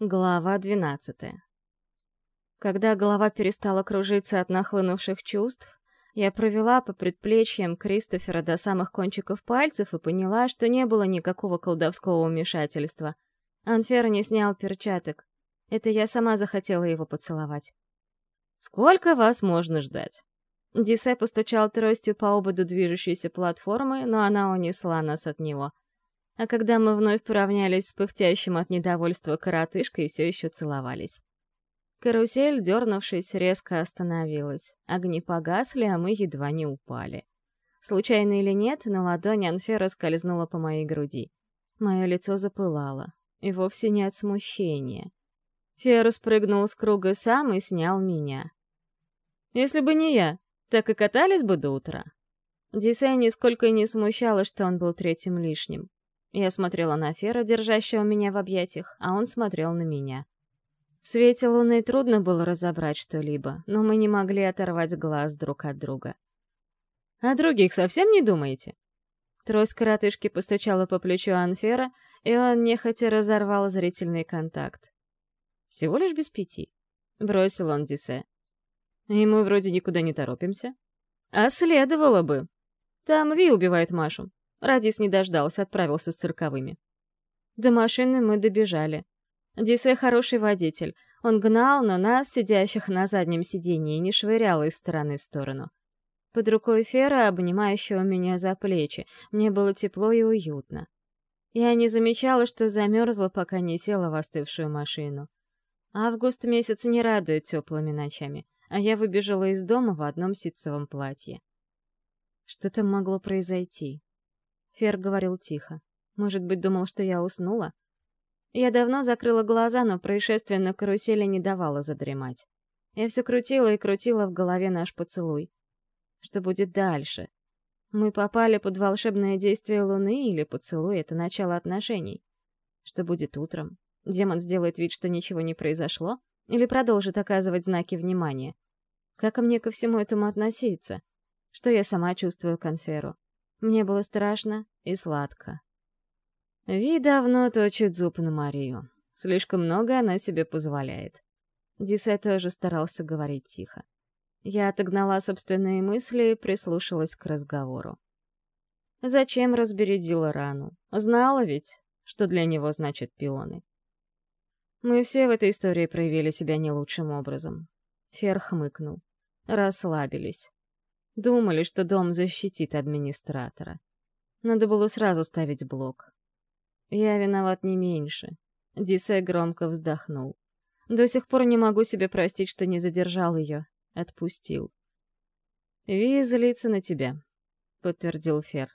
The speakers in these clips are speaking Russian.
Глава двенадцатая. Когда голова перестала кружиться от нахлынувших чувств, я провела по предплечьям Кристофера до самых кончиков пальцев и поняла, что не было никакого колдовского вмешательства. Анфер не снял перчаток. Это я сама захотела его поцеловать. «Сколько вас можно ждать?» Дисе постучал тростью по ободу движущейся платформы, но она унесла нас от него — а когда мы вновь поравнялись с пыхтящим от недовольства коротышкой, все еще целовались. Карусель, дернувшись, резко остановилась. Огни погасли, а мы едва не упали. Случайно или нет, но ладонь Анфера скользнула по моей груди. Мое лицо запылало. И вовсе не от смущения. Фер спрыгнул с круга сам и снял меня. «Если бы не я, так и катались бы до утра». Дисей нисколько не смущало, что он был третьим лишним. Я смотрела на Фера, держащего меня в объятиях, а он смотрел на меня. В свете луны трудно было разобрать что-либо, но мы не могли оторвать глаз друг от друга. «О других совсем не думаете?» Трость коротышки постучала по плечу Анфера, и он нехотя разорвал зрительный контакт. «Всего лишь без пяти», — бросил он Дисе. «И мы вроде никуда не торопимся». «А следовало бы. Там Ви убивает Машу. Радис не дождался, отправился с цирковыми. До машины мы добежали. Дисе хороший водитель. Он гнал, но нас, сидящих на заднем сиденье, не швырял из стороны в сторону. Под рукой Фера, обнимающего меня за плечи, мне было тепло и уютно. Я не замечала, что замерзла, пока не села в остывшую машину. Август месяц не радует теплыми ночами, а я выбежала из дома в одном ситцевом платье. Что там могло произойти? Фер говорил тихо. Может быть, думал, что я уснула? Я давно закрыла глаза, но происшествие на карусели не давало задремать. Я все крутила и крутила в голове наш поцелуй. Что будет дальше? Мы попали под волшебное действие Луны или поцелуй — это начало отношений? Что будет утром? Демон сделает вид, что ничего не произошло? Или продолжит оказывать знаки внимания? Как мне ко всему этому относиться? Что я сама чувствую к Анферу? Мне было страшно и сладко. Ви давно точит зуб на Марию. Слишком много она себе позволяет. Дисе тоже старался говорить тихо. Я отогнала собственные мысли и прислушалась к разговору. Зачем разбередила рану? Знала ведь, что для него значат пионы. Мы все в этой истории проявили себя не лучшим образом. Фер хмыкнул. Расслабились. Думали, что дом защитит администратора. Надо было сразу ставить блок. Я виноват не меньше. Дисе громко вздохнул. До сих пор не могу себе простить, что не задержал ее. Отпустил. «Ви злится на тебя», — подтвердил Фер.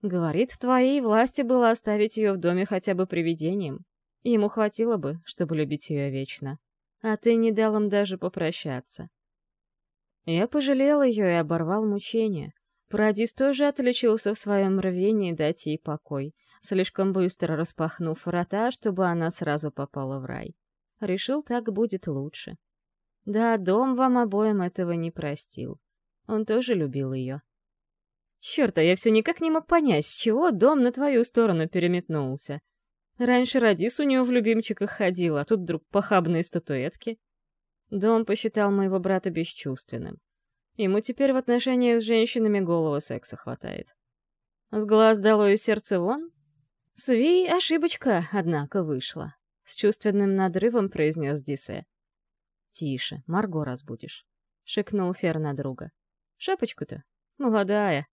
«Говорит, в твоей власти было оставить ее в доме хотя бы привидением. Ему хватило бы, чтобы любить ее вечно. А ты не дал им даже попрощаться. Я пожалел ее и оборвал мучения. Парадис тоже отличился в своем рвении дать ей покой, слишком быстро распахнув врата, чтобы она сразу попала в рай. Решил, так будет лучше. Да, дом вам обоим этого не простил. Он тоже любил ее. Черт, а я все никак не мог понять, с чего дом на твою сторону переметнулся. Раньше Радис у него в любимчиках ходил, а тут вдруг похабные статуэтки. Дом посчитал моего брата бесчувственным. Ему теперь в отношениях с женщинами голого секса хватает. С глаз долой сердце вон? Сви ошибочка, однако, вышла. С чувственным надрывом произнес Дисе. «Тише, Марго разбудишь», — шикнул Фер на друга. «Шапочку-то? Молодая.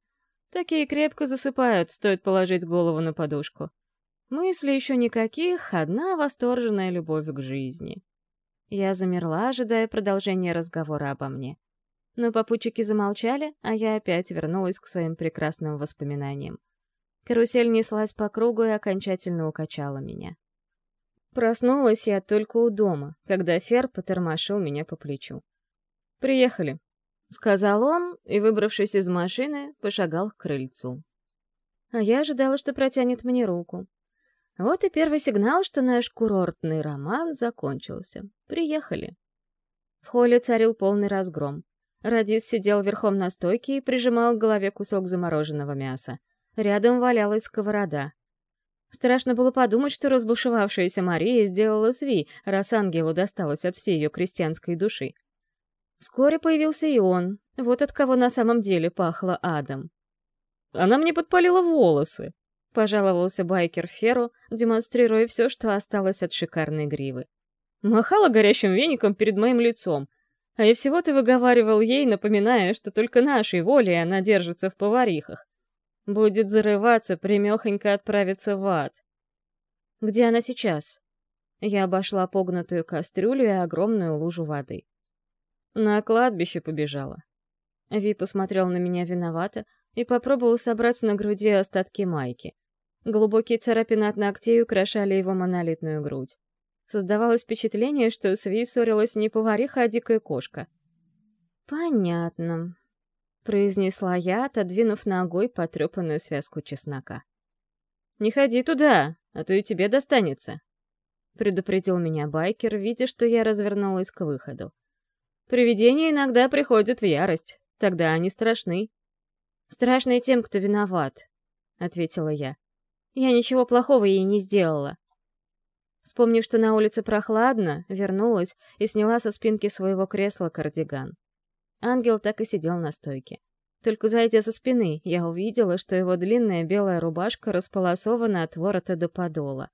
Такие крепко засыпают, стоит положить голову на подушку. Мысли еще никаких, одна восторженная любовь к жизни». Я замерла, ожидая продолжения разговора обо мне. Но попутчики замолчали, а я опять вернулась к своим прекрасным воспоминаниям. Карусель неслась по кругу и окончательно укачала меня. Проснулась я только у дома, когда Фер потормошил меня по плечу. «Приехали», — сказал он, и, выбравшись из машины, пошагал к крыльцу. А я ожидала, что протянет мне руку. Вот и первый сигнал, что наш курортный роман закончился. Приехали. В холле царил полный разгром. Радис сидел верхом на стойке и прижимал к голове кусок замороженного мяса. Рядом валялась сковорода. Страшно было подумать, что разбушевавшаяся Мария сделала сви, раз ангелу досталось от всей ее крестьянской души. Вскоре появился и он, вот от кого на самом деле пахло адом. «Она мне подпалила волосы», — пожаловался байкер Феру, демонстрируя все, что осталось от шикарной гривы. Махала горящим веником перед моим лицом, а я всего-то выговаривал ей, напоминая, что только нашей волей она держится в поварихах. Будет зарываться, примехонько отправиться в ад. Где она сейчас? Я обошла погнутую кастрюлю и огромную лужу воды. На кладбище побежала. Ви посмотрел на меня виновато и попробовал собрать на груди остатки майки. Глубокие царапины от ногтей украшали его монолитную грудь. Создавалось впечатление, что с Ви ссорилась не повариха, а дикая кошка. «Понятно», произнесла я, отодвинув ногой потрепанную связку чеснока. «Не ходи туда, а то и тебе достанется», — предупредил меня байкер, видя, что я развернулась к выходу. «Привидения иногда приходят в ярость, тогда они страшны». «Страшны тем, кто виноват», — ответила я. «Я ничего плохого ей не сделала». Вспомнив, что на улице прохладно, вернулась и сняла со спинки своего кресла кардиган. Ангел так и сидел на стойке. Только зайдя со спины, я увидела, что его длинная белая рубашка располосована от ворота до подола.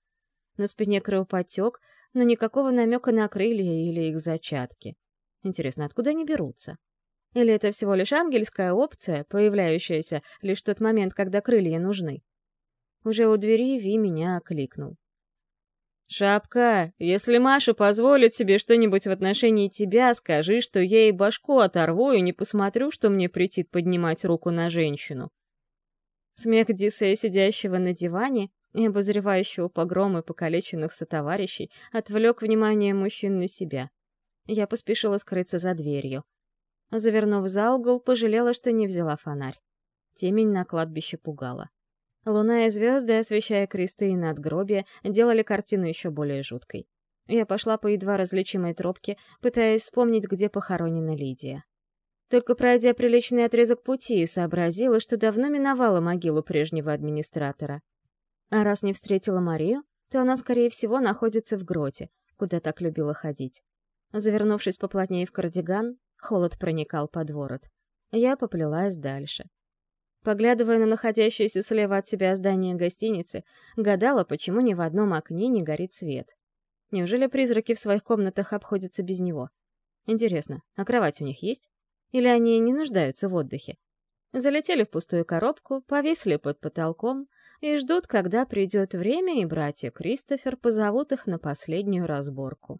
На спине кровоподтек, но никакого намека на крылья или их зачатки. Интересно, откуда они берутся? Или это всего лишь ангельская опция, появляющаяся лишь в тот момент, когда крылья нужны? Уже у двери Ви меня окликнул. «Шапка, если Маша позволит себе что-нибудь в отношении тебя, скажи, что я ей башку оторву и не посмотрю, что мне претит поднимать руку на женщину». Смех Дисея, сидящего на диване и обозревающего погромы покалеченных сотоварищей, отвлек внимание мужчин на себя. Я поспешила скрыться за дверью. Завернув за угол, пожалела, что не взяла фонарь. Темень на кладбище пугала. Луна и звезды, освещая кресты и надгробия, делали картину еще более жуткой. Я пошла по едва различимой тропке, пытаясь вспомнить, где похоронена Лидия. Только пройдя приличный отрезок пути, сообразила, что давно миновала могилу прежнего администратора. А раз не встретила Марию, то она, скорее всего, находится в гроте, куда так любила ходить. Завернувшись поплотнее в кардиган, холод проникал под ворот. Я поплелась дальше. Поглядывая на находящееся слева от себя здание гостиницы, гадала, почему ни в одном окне не горит свет. Неужели призраки в своих комнатах обходятся без него? Интересно, а кровать у них есть? Или они не нуждаются в отдыхе? Залетели в пустую коробку, повисли под потолком и ждут, когда придет время, и братья Кристофер позовут их на последнюю разборку.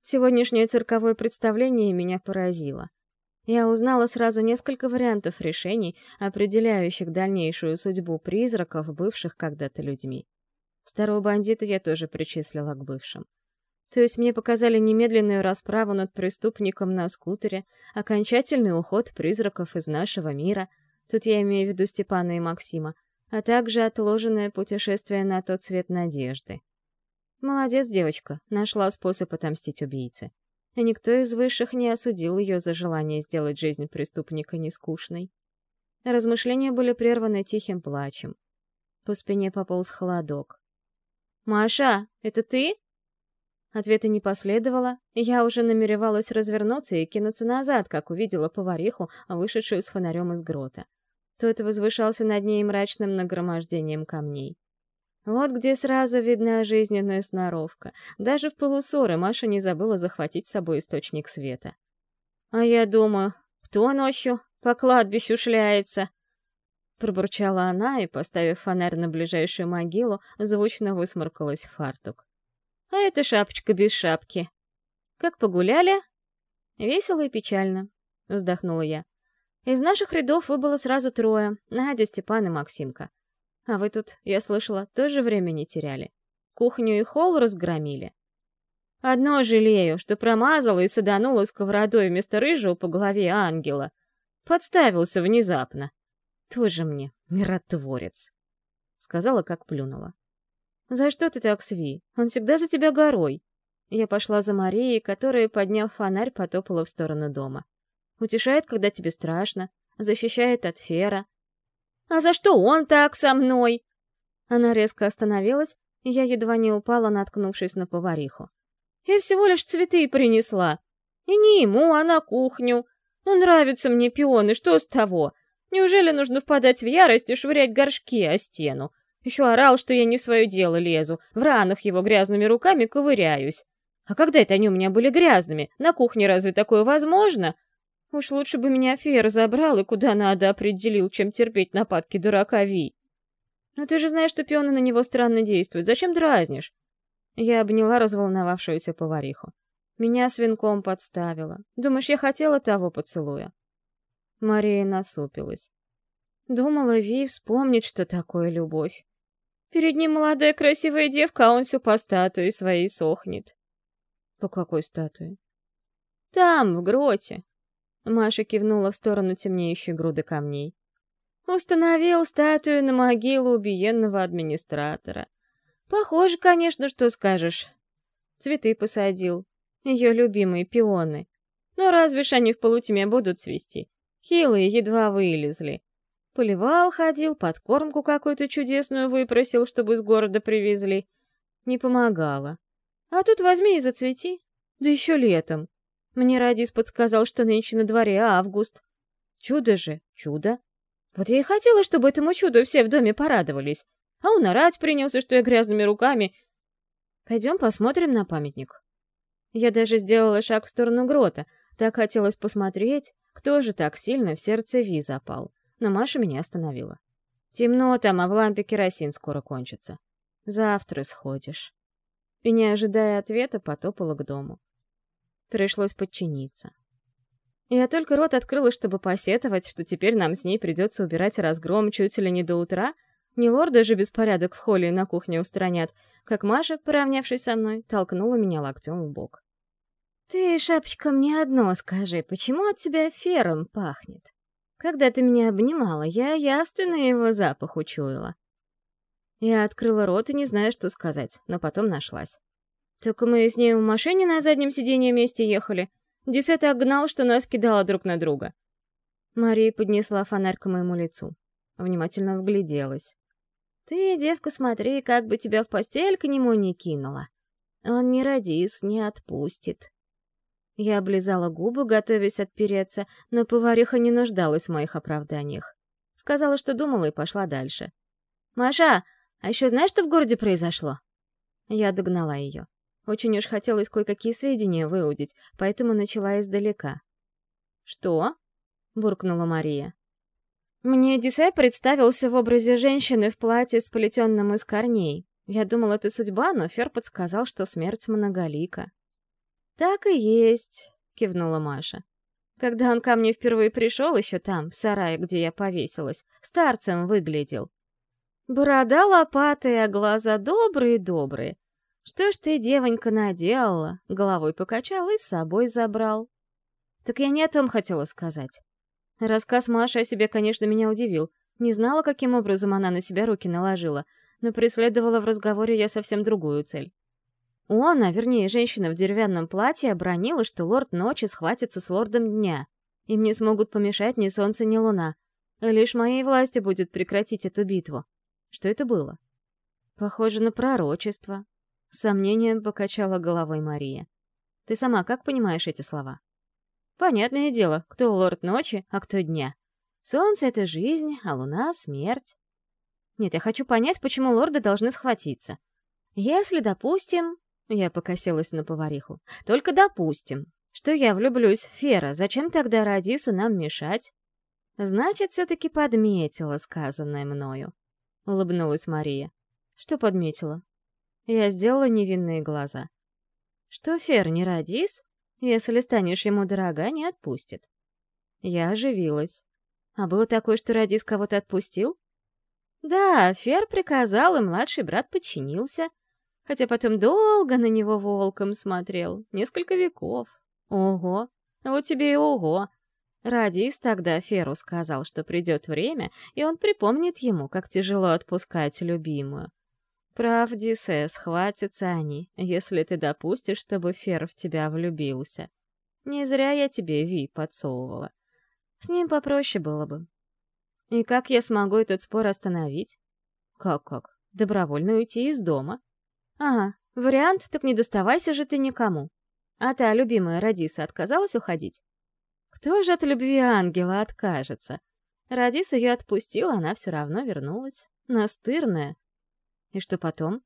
Сегодняшнее цирковое представление меня поразило. Я узнала сразу несколько вариантов решений, определяющих дальнейшую судьбу призраков, бывших когда-то людьми. Старого бандита я тоже причислила к бывшим. То есть мне показали немедленную расправу над преступником на скутере, окончательный уход призраков из нашего мира, тут я имею в виду Степана и Максима, а также отложенное путешествие на тот свет надежды. Молодец девочка, нашла способ отомстить убийце и никто из высших не осудил ее за желание сделать жизнь преступника нескучной. Размышления были прерваны тихим плачем. По спине пополз холодок. «Маша, это ты?» Ответа не последовало, и я уже намеревалась развернуться и кинуться назад, как увидела повариху, вышедшую с фонарем из грота. Тот возвышался над ней мрачным нагромождением камней. Вот где сразу видна жизненная сноровка. Даже в полусоры Маша не забыла захватить с собой источник света. «А я думаю, кто ночью по кладбищу шляется?» Пробурчала она и, поставив фонарь на ближайшую могилу, звучно высморкалась в фартук. «А это шапочка без шапки. Как погуляли?» «Весело и печально», — вздохнула я. «Из наших рядов выбыло сразу трое — Надя, Степан и Максимка. А вы тут, я слышала, тоже время не теряли. Кухню и холл разгромили. Одно жалею, что промазала и саданула сковородой вместо рыжего по голове ангела. Подставился внезапно. Тоже мне миротворец. Сказала, как плюнула. «За что ты так, Сви? Он всегда за тебя горой». Я пошла за Марией, которая, подняв фонарь, потопала в сторону дома. Утешает, когда тебе страшно, защищает от фера, а за что он так со мной? Она резко остановилась, и я едва не упала, наткнувшись на повариху. «Я всего лишь цветы принесла. И не ему, а на кухню. Ну, нравятся мне пионы, что с того? Неужели нужно впадать в ярость и швырять горшки о стену? Еще орал, что я не в свое дело лезу, в ранах его грязными руками ковыряюсь. А когда это они у меня были грязными? На кухне разве такое возможно? Уж лучше бы меня Фер забрал и куда надо определил, чем терпеть нападки дурака Ви. Но ты же знаешь, что пионы на него странно действуют. Зачем дразнишь? Я обняла разволновавшуюся повариху. Меня свинком подставила. Думаешь, я хотела того поцелуя? Мария насупилась. Думала, Ви вспомнит, что такое любовь. Перед ним молодая красивая девка, а он все по статуе своей сохнет. По какой статуе? Там, в гроте. Маша кивнула в сторону темнеющей груды камней. Установил статую на могилу убиенного администратора. Похоже, конечно, что скажешь. Цветы посадил. Ее любимые пионы. Но разве ж они в полутьме будут цвести? Хилые едва вылезли. Поливал, ходил, подкормку какую-то чудесную выпросил, чтобы из города привезли. Не помогало. А тут возьми и зацвети. Да еще летом. Мне Радис подсказал, что нынче на дворе август. Чудо же, чудо. Вот я и хотела, чтобы этому чуду все в доме порадовались. А он орать принялся, что я грязными руками. Пойдем посмотрим на памятник. Я даже сделала шаг в сторону грота. Так хотелось посмотреть, кто же так сильно в сердце Ви запал. Но Маша меня остановила. Темно там, а в лампе керосин скоро кончится. Завтра сходишь и, не ожидая ответа, потопала к дому. Пришлось подчиниться. Я только рот открыла, чтобы посетовать, что теперь нам с ней придется убирать разгром чуть ли не до утра, не лорды же беспорядок в холле и на кухне устранят, как Маша, поравнявшись со мной, толкнула меня локтем в бок. «Ты, шапочка, мне одно скажи, почему от тебя фером пахнет? Когда ты меня обнимала, я явственно его запах учуяла. Я открыла рот и не знаю, что сказать, но потом нашлась. Только мы с ней в машине на заднем сиденье вместе ехали. Десет огнал, что нас кидало друг на друга. Мария поднесла фонарь к моему лицу. Внимательно вгляделась. «Ты, девка, смотри, как бы тебя в постель к нему не кинула. Он не родис, не отпустит». Я облизала губы, готовясь отпереться, но повариха не нуждалась в моих оправданиях. Сказала, что думала, и пошла дальше. «Маша, а еще знаешь, что в городе произошло?» Я догнала ее. Очень уж хотелось кое-какие сведения выудить, поэтому начала издалека. «Что?» — буркнула Мария. «Мне Дисей представился в образе женщины в платье, сплетенном из корней. Я думала, это судьба, но Фер подсказал, что смерть многолика». «Так и есть», — кивнула Маша. «Когда он ко мне впервые пришел, еще там, в сарае, где я повесилась, старцем выглядел. Борода лопатая, глаза добрые-добрые. Что ж ты, девонька, наделала? Головой покачал и с собой забрал. Так я не о том хотела сказать. Рассказ Маши о себе, конечно, меня удивил. Не знала, каким образом она на себя руки наложила, но преследовала в разговоре я совсем другую цель. Он, а вернее женщина в деревянном платье, обронила, что лорд ночи схватится с лордом дня. Им не смогут помешать ни солнце, ни луна. Лишь моей власти будет прекратить эту битву. Что это было? Похоже на пророчество. С сомнением покачала головой Мария. Ты сама как понимаешь эти слова? Понятное дело, кто лорд ночи, а кто дня. Солнце — это жизнь, а луна — смерть. Нет, я хочу понять, почему лорды должны схватиться. Если, допустим... Я покосилась на повариху. Только допустим, что я влюблюсь в Фера, зачем тогда Радису нам мешать? Значит, все-таки подметила сказанное мною улыбнулась Мария. Что подметила? Я сделала невинные глаза. Что Фер не родис, если станешь ему дорога, не отпустит. Я оживилась. А было такое, что Радис кого-то отпустил? Да, Фер приказал, и младший брат подчинился. Хотя потом долго на него волком смотрел. Несколько веков. Ого! Вот тебе и ого! Радис тогда Феру сказал, что придет время, и он припомнит ему, как тяжело отпускать любимую. Прав, Дисе, схватятся они, если ты допустишь, чтобы Фер в тебя влюбился. Не зря я тебе Ви подсовывала. С ним попроще было бы. И как я смогу этот спор остановить? Как-как? добровольно уйти из дома. Ага, вариант, так не доставайся же ты никому. А та любимая Радиса отказалась уходить? Кто же от любви ангела откажется? Радис ее отпустила, она все равно вернулась. Настырная. И что потом?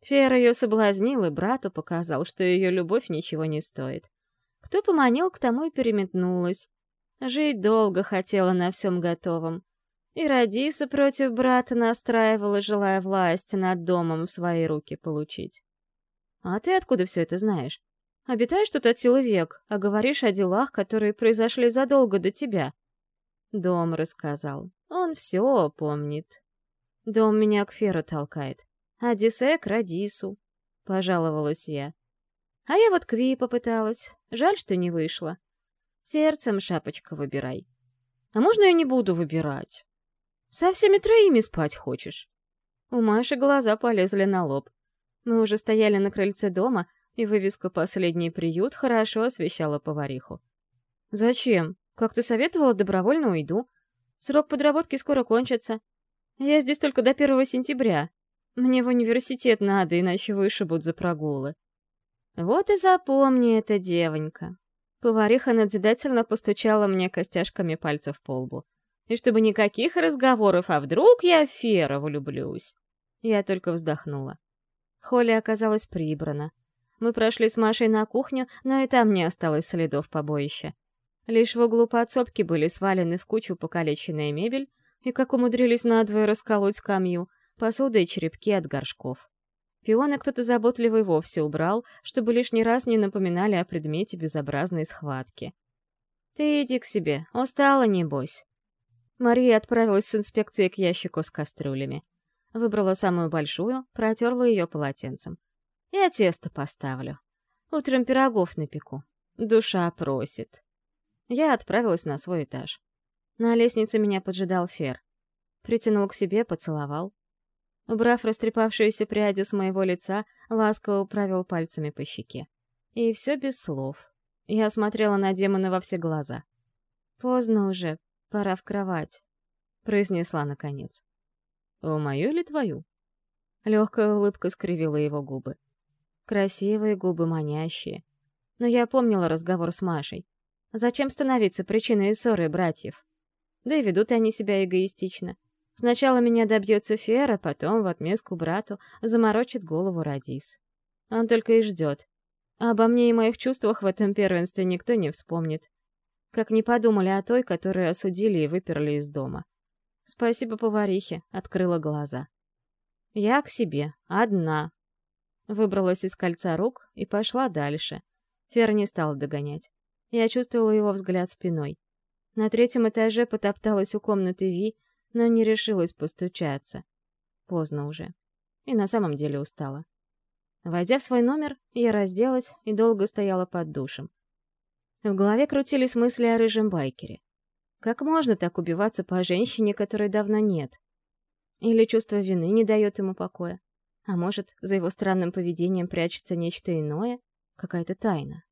Фера ее соблазнил и брату показал, что ее любовь ничего не стоит. Кто поманил, к тому и переметнулась. Жить долго хотела на всем готовом. И Радиса против брата настраивала, желая власть над домом в свои руки получить. А ты откуда все это знаешь? Обитаешь тут от силы век, а говоришь о делах, которые произошли задолго до тебя. Дом рассказал. Он все помнит. Дом меня к Феру толкает. А Диссе к Радису. Пожаловалась я. А я вот Кви попыталась. Жаль, что не вышло. Сердцем, шапочка, выбирай. А можно я не буду выбирать? Со всеми троими спать хочешь? У Маши глаза полезли на лоб. Мы уже стояли на крыльце дома, и вывеска «Последний приют» хорошо освещала повариху. «Зачем? Как ты советовала, добровольно уйду. Срок подработки скоро кончится. Я здесь только до первого сентября. Мне в университет надо, иначе вышибут за прогулы». «Вот и запомни это, девонька». Повариха надзидательно постучала мне костяшками пальцев по лбу. «И чтобы никаких разговоров, а вдруг я в Фера влюблюсь?» Я только вздохнула. Холли оказалась прибрана. Мы прошли с Машей на кухню, но и там не осталось следов побоища. Лишь в углу подсобки были свалены в кучу покалеченная мебель и как умудрились надвое расколоть скамью, посуда и черепки от горшков. Пионы кто-то заботливый вовсе убрал, чтобы лишний раз не напоминали о предмете безобразной схватки. «Ты иди к себе, устала, небось». Мария отправилась с инспекцией к ящику с кастрюлями. Выбрала самую большую, протерла ее полотенцем. Я тесто поставлю. Утром пирогов напеку. Душа просит. Я отправилась на свой этаж. На лестнице меня поджидал Фер. Притянул к себе, поцеловал. Убрав растрепавшиеся пряди с моего лица, ласково управил пальцами по щеке. И все без слов. Я смотрела на демона во все глаза. «Поздно уже, пора в кровать», — произнесла наконец. «У мою или твою?» Легкая улыбка скривила его губы. Красивые губы манящие. Но я помнила разговор с Машей. Зачем становиться причиной ссоры братьев? Да и ведут они себя эгоистично. Сначала меня добьется Фера, потом в отместку брату заморочит голову Радис. Он только и ждет. А обо мне и моих чувствах в этом первенстве никто не вспомнит. Как не подумали о той, которую осудили и выперли из дома. Спасибо поварихе, открыла глаза. Я к себе, одна, Выбралась из кольца рук и пошла дальше. Фер не стал догонять. Я чувствовала его взгляд спиной. На третьем этаже потопталась у комнаты Ви, но не решилась постучаться. Поздно уже. И на самом деле устала. Войдя в свой номер, я разделась и долго стояла под душем. В голове крутились мысли о рыжем байкере. Как можно так убиваться по женщине, которой давно нет? Или чувство вины не дает ему покоя? А может, за его странным поведением прячется нечто иное, какая-то тайна?